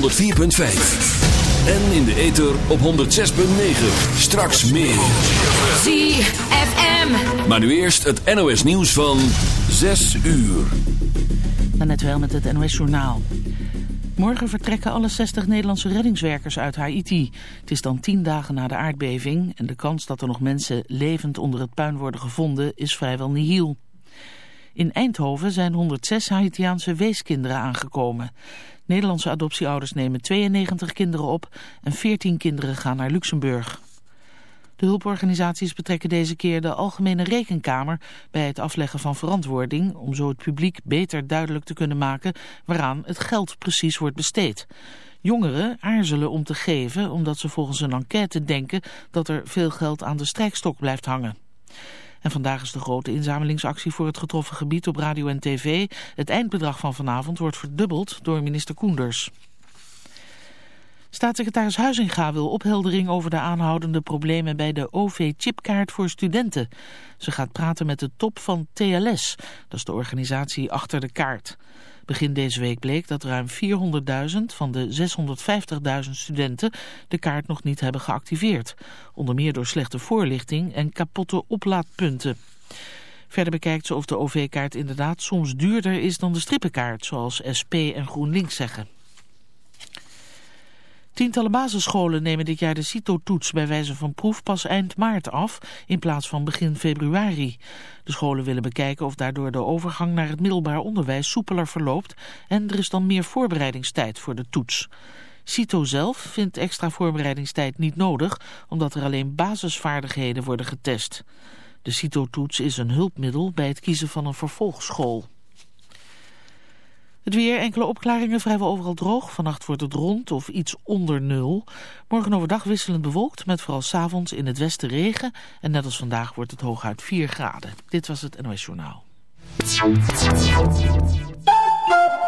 104.5. En in de ether op 106.9. Straks meer. ZFM. Maar nu eerst het NOS nieuws van 6 uur. net wel met het NOS journaal. Morgen vertrekken alle 60 Nederlandse reddingswerkers uit Haiti. Het is dan 10 dagen na de aardbeving en de kans dat er nog mensen levend onder het puin worden gevonden is vrijwel nihil. In Eindhoven zijn 106 Haitiaanse weeskinderen aangekomen. Nederlandse adoptieouders nemen 92 kinderen op en 14 kinderen gaan naar Luxemburg. De hulporganisaties betrekken deze keer de Algemene Rekenkamer bij het afleggen van verantwoording om zo het publiek beter duidelijk te kunnen maken waaraan het geld precies wordt besteed. Jongeren aarzelen om te geven omdat ze volgens een enquête denken dat er veel geld aan de strijkstok blijft hangen. En vandaag is de grote inzamelingsactie voor het getroffen gebied op radio en tv. Het eindbedrag van vanavond wordt verdubbeld door minister Koenders. Staatssecretaris Huizinga wil opheldering over de aanhoudende problemen bij de OV-chipkaart voor studenten. Ze gaat praten met de top van TLS, dat is de organisatie achter de kaart. Begin deze week bleek dat ruim 400.000 van de 650.000 studenten de kaart nog niet hebben geactiveerd. Onder meer door slechte voorlichting en kapotte oplaadpunten. Verder bekijkt ze of de OV-kaart inderdaad soms duurder is dan de strippenkaart, zoals SP en GroenLinks zeggen. Tientallen basisscholen nemen dit jaar de CITO-toets bij wijze van proef pas eind maart af in plaats van begin februari. De scholen willen bekijken of daardoor de overgang naar het middelbaar onderwijs soepeler verloopt en er is dan meer voorbereidingstijd voor de toets. CITO zelf vindt extra voorbereidingstijd niet nodig omdat er alleen basisvaardigheden worden getest. De CITO-toets is een hulpmiddel bij het kiezen van een vervolgschool. Weer, enkele opklaringen, vrijwel overal droog. Vannacht wordt het rond of iets onder nul. Morgen overdag wisselend bewolkt, met vooral s'avonds in het westen regen. En net als vandaag wordt het hooguit 4 graden. Dit was het NOS Journaal.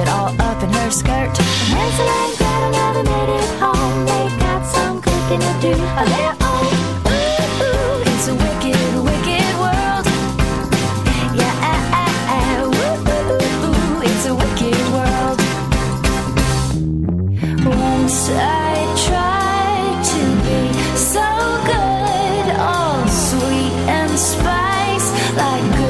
Muffet all up in her skirt. And Hansel and Gretel never made it home. They got some cooking to do of their own. Ooh, ooh, it's a wicked, wicked world. Yeah, ooh, ooh, ooh, it's a wicked world. Once I tried to be so good, all sweet and spice, like good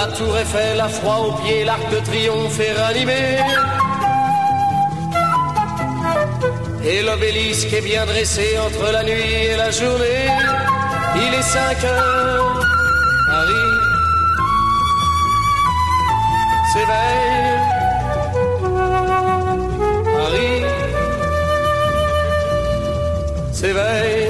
La tour Eiffel, la froid aux pieds, l'arc de triomphe est ranimé. Et l'obélisque est bien dressé entre la nuit et la journée. Il est 5 heures, Paris s'éveille. Paris s'éveille.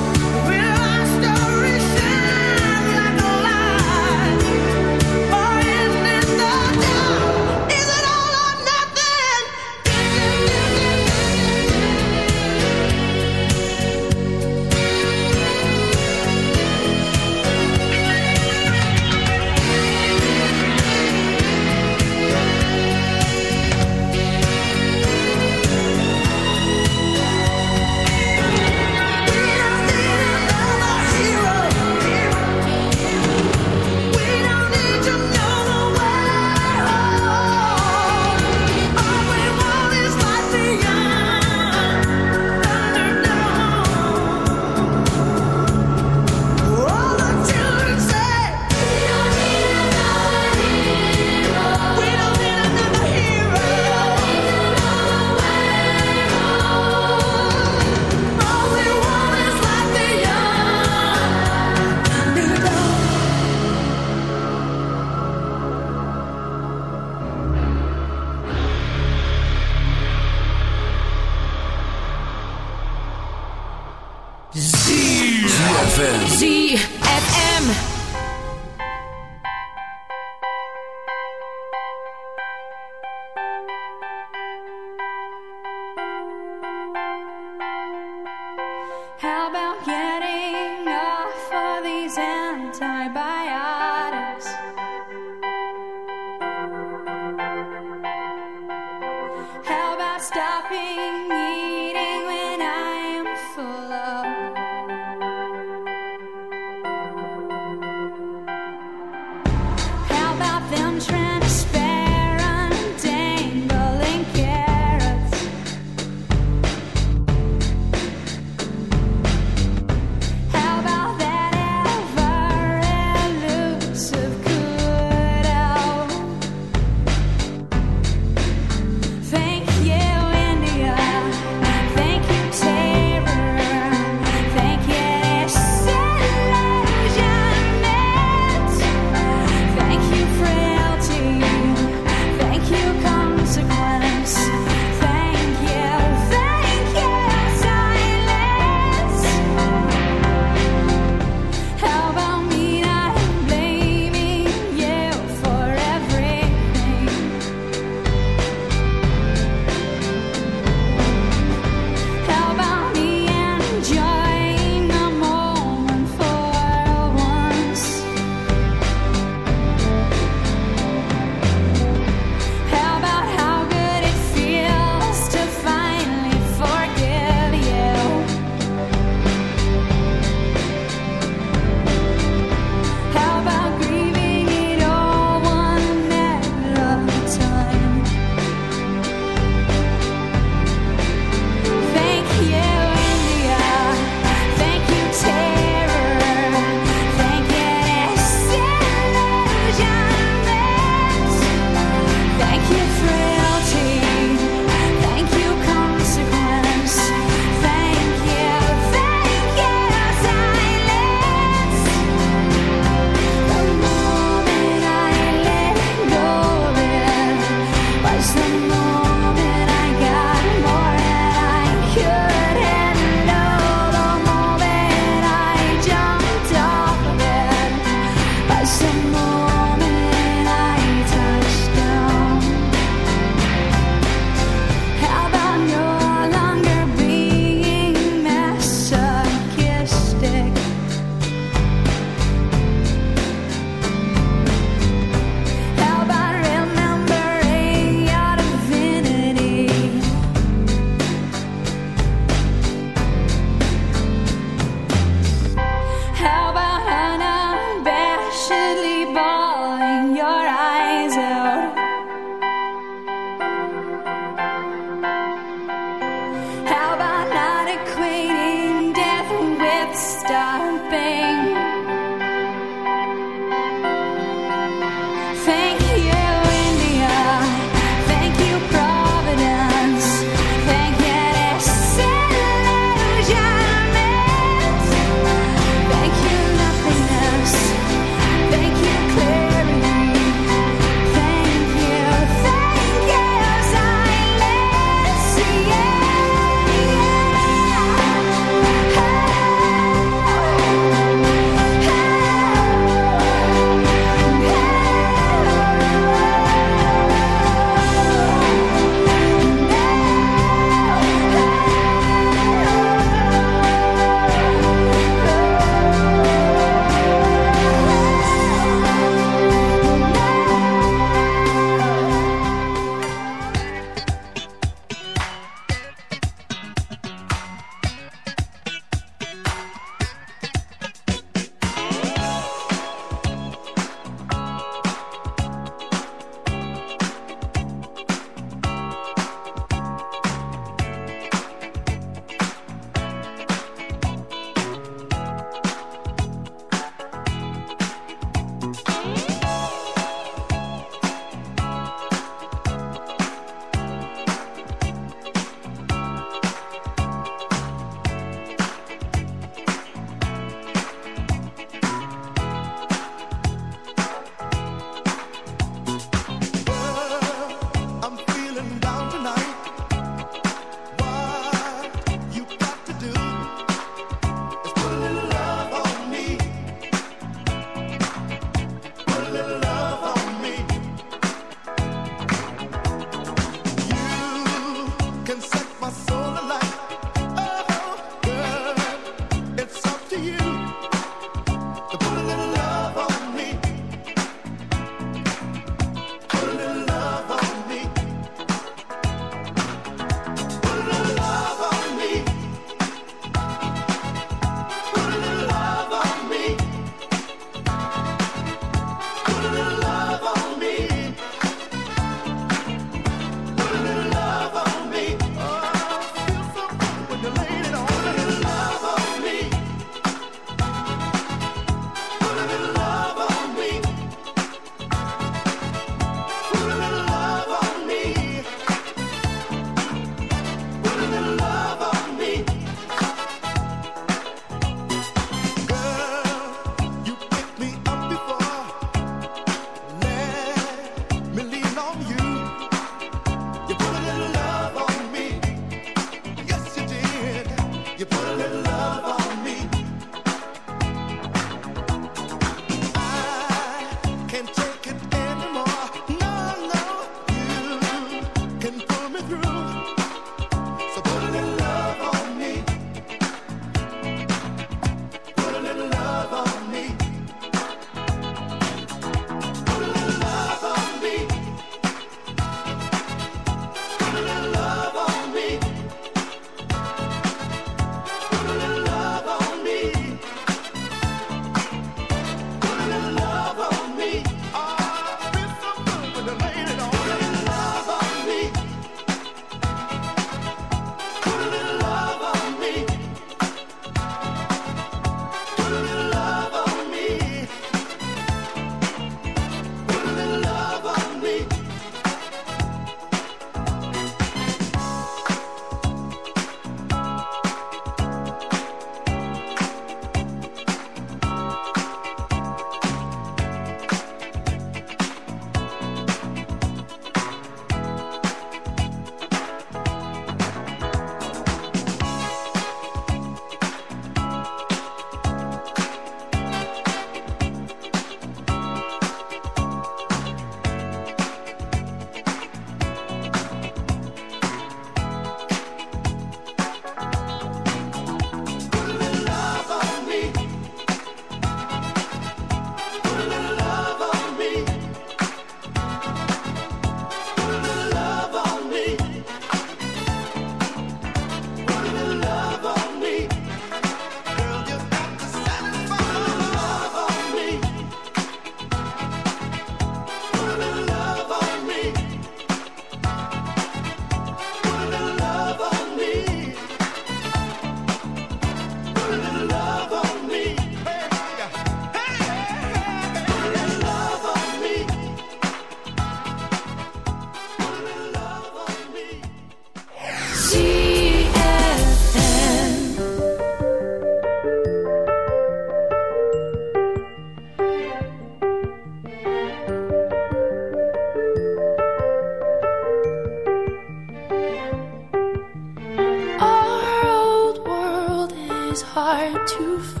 Hard to find.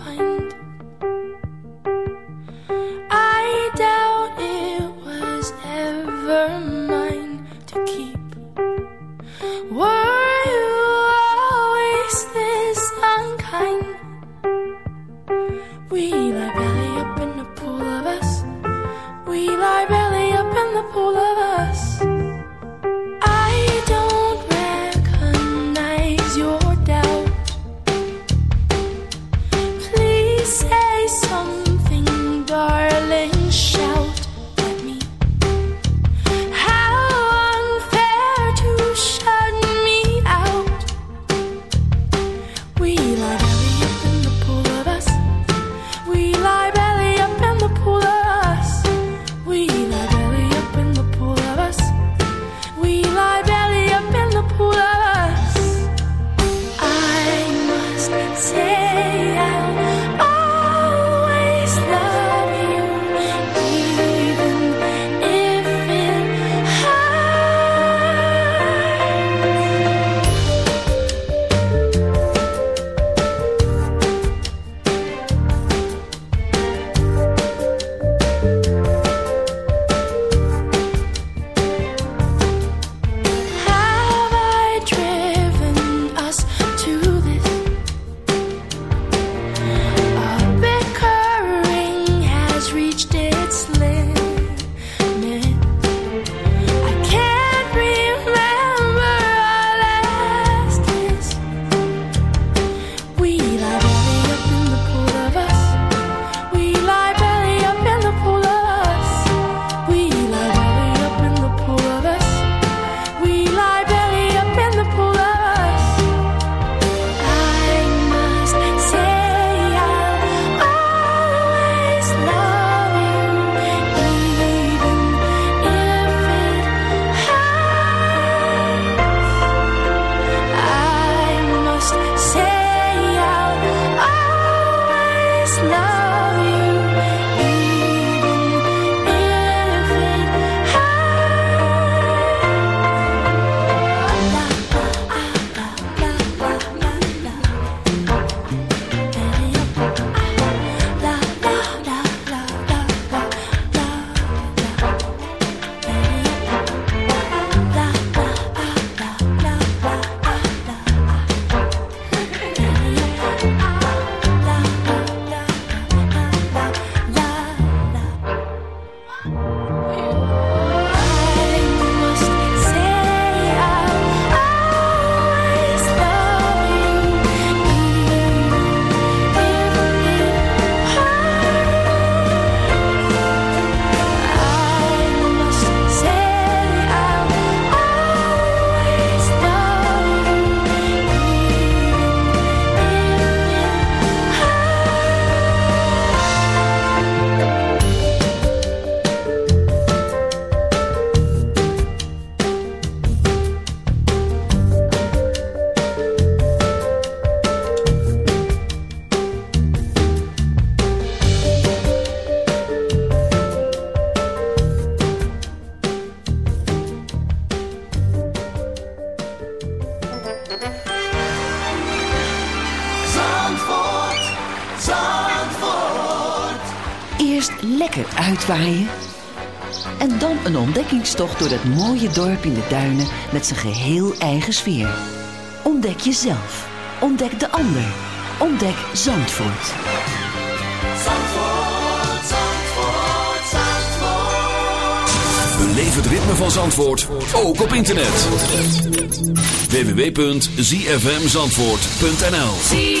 Uitwaaien. En dan een ontdekkingstocht door dat mooie dorp in de duinen met zijn geheel eigen sfeer. Ontdek jezelf. Ontdek de ander. Ontdek Zandvoort. Zandvoort, Zandvoort, Zandvoort. Beleef het ritme van Zandvoort, ook op internet. www.zfmzandvoort.nl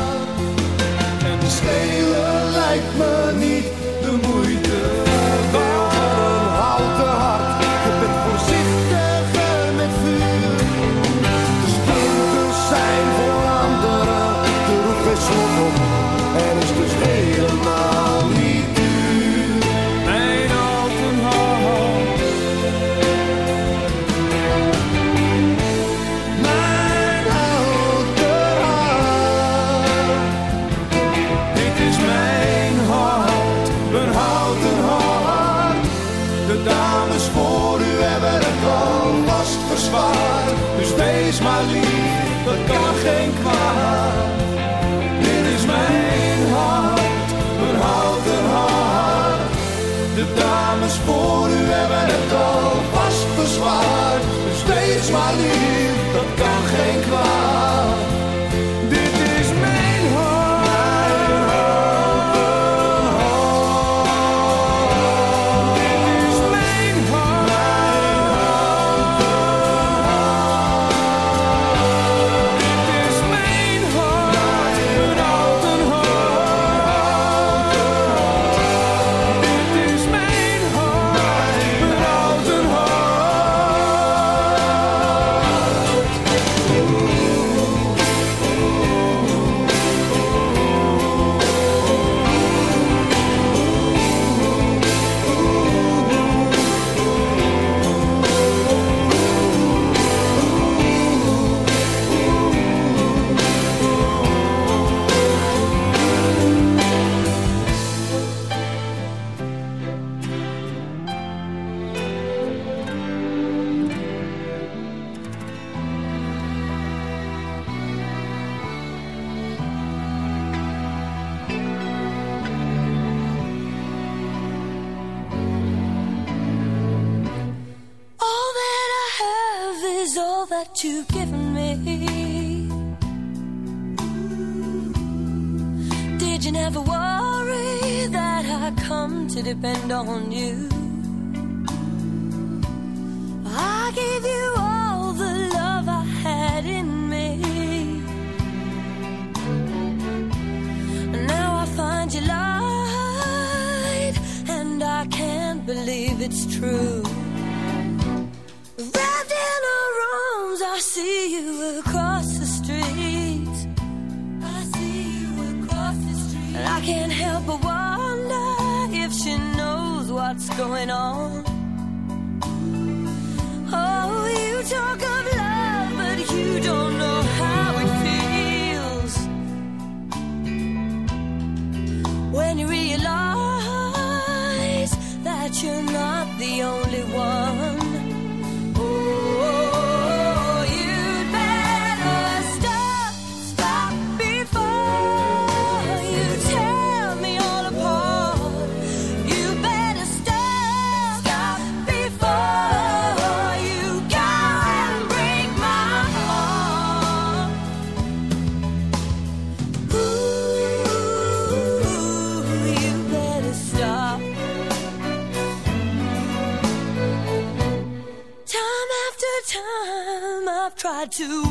to depend on you. I gave you all the love I had in me. And now I find you lied, and I can't believe it's true. Wrapped in our arms, I see you across the street. I see you across the street. And I can't help but what's going on. to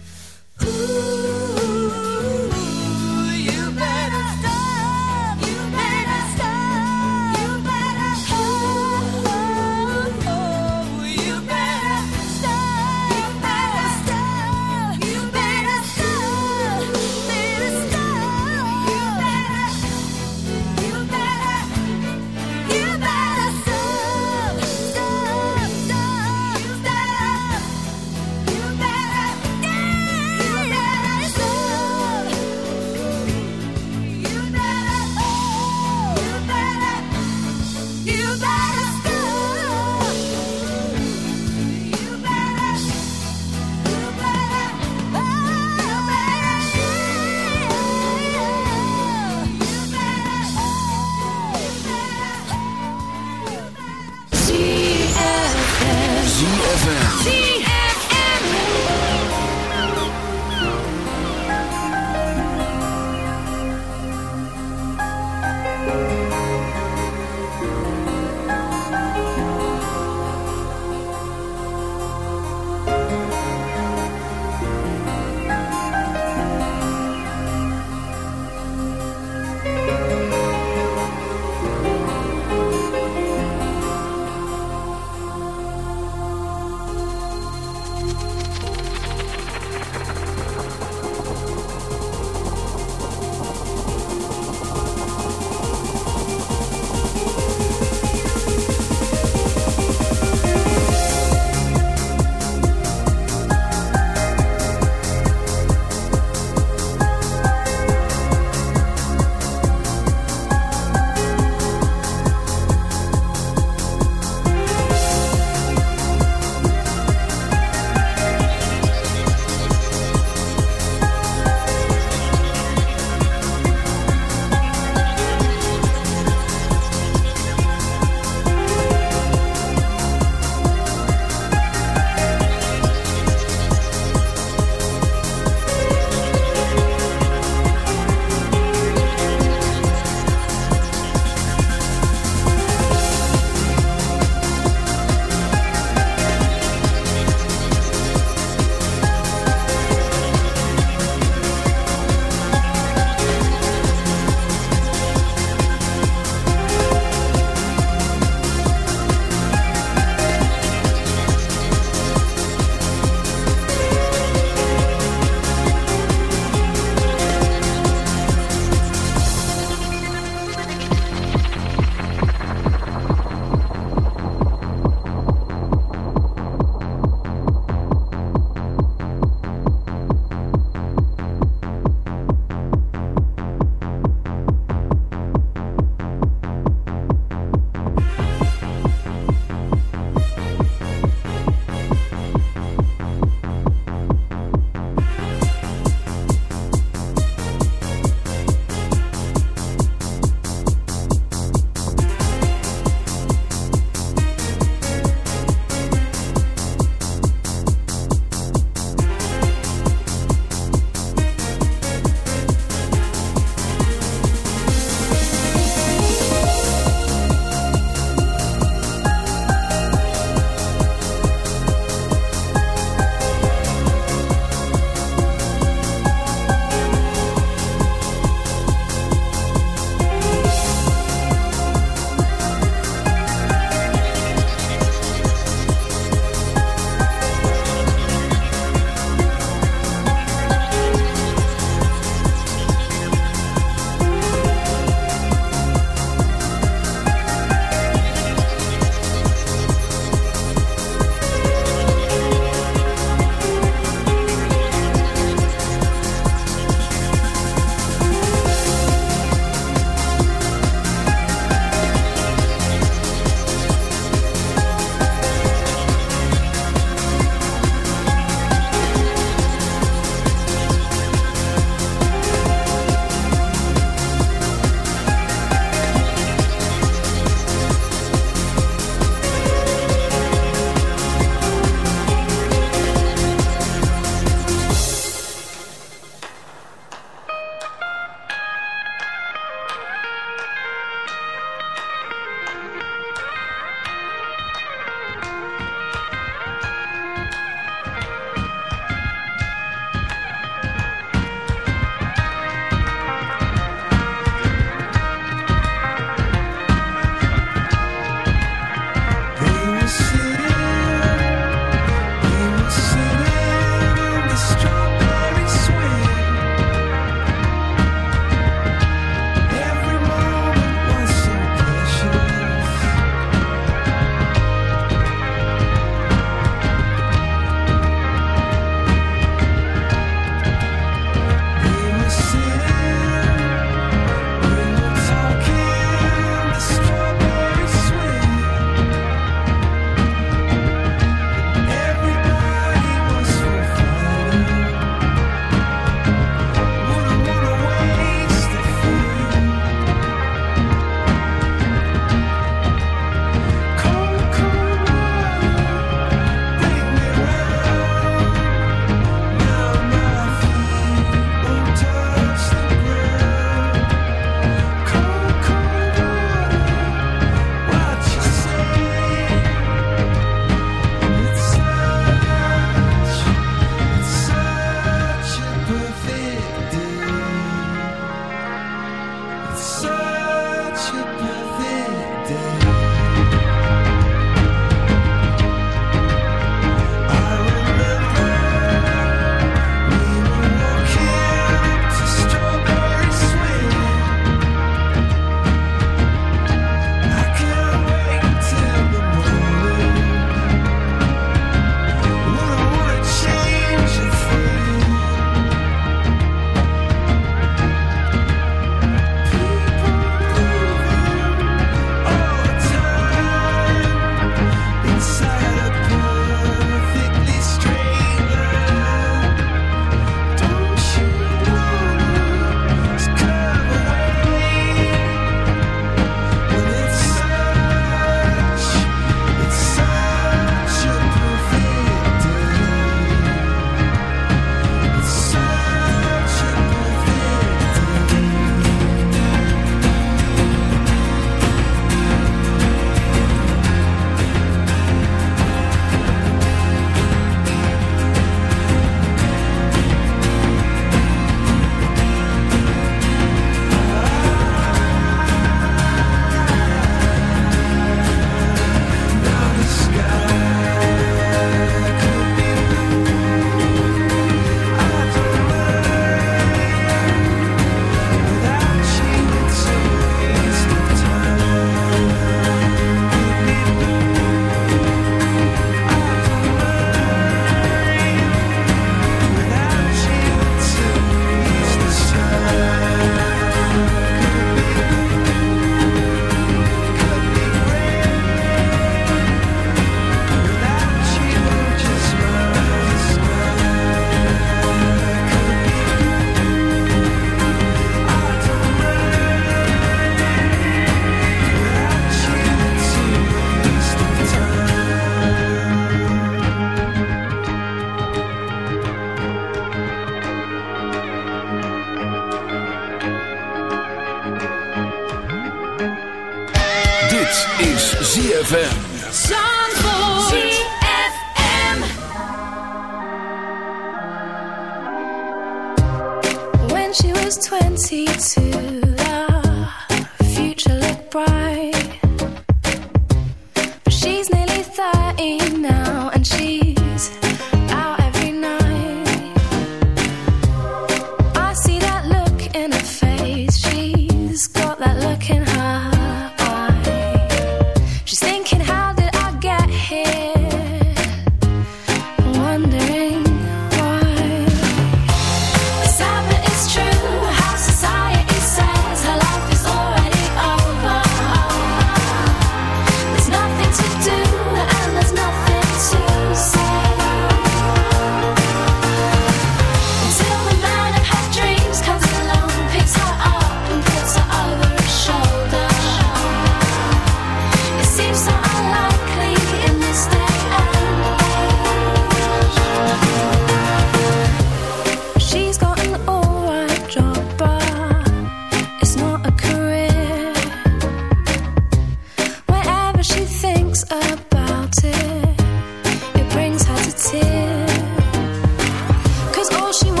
she wants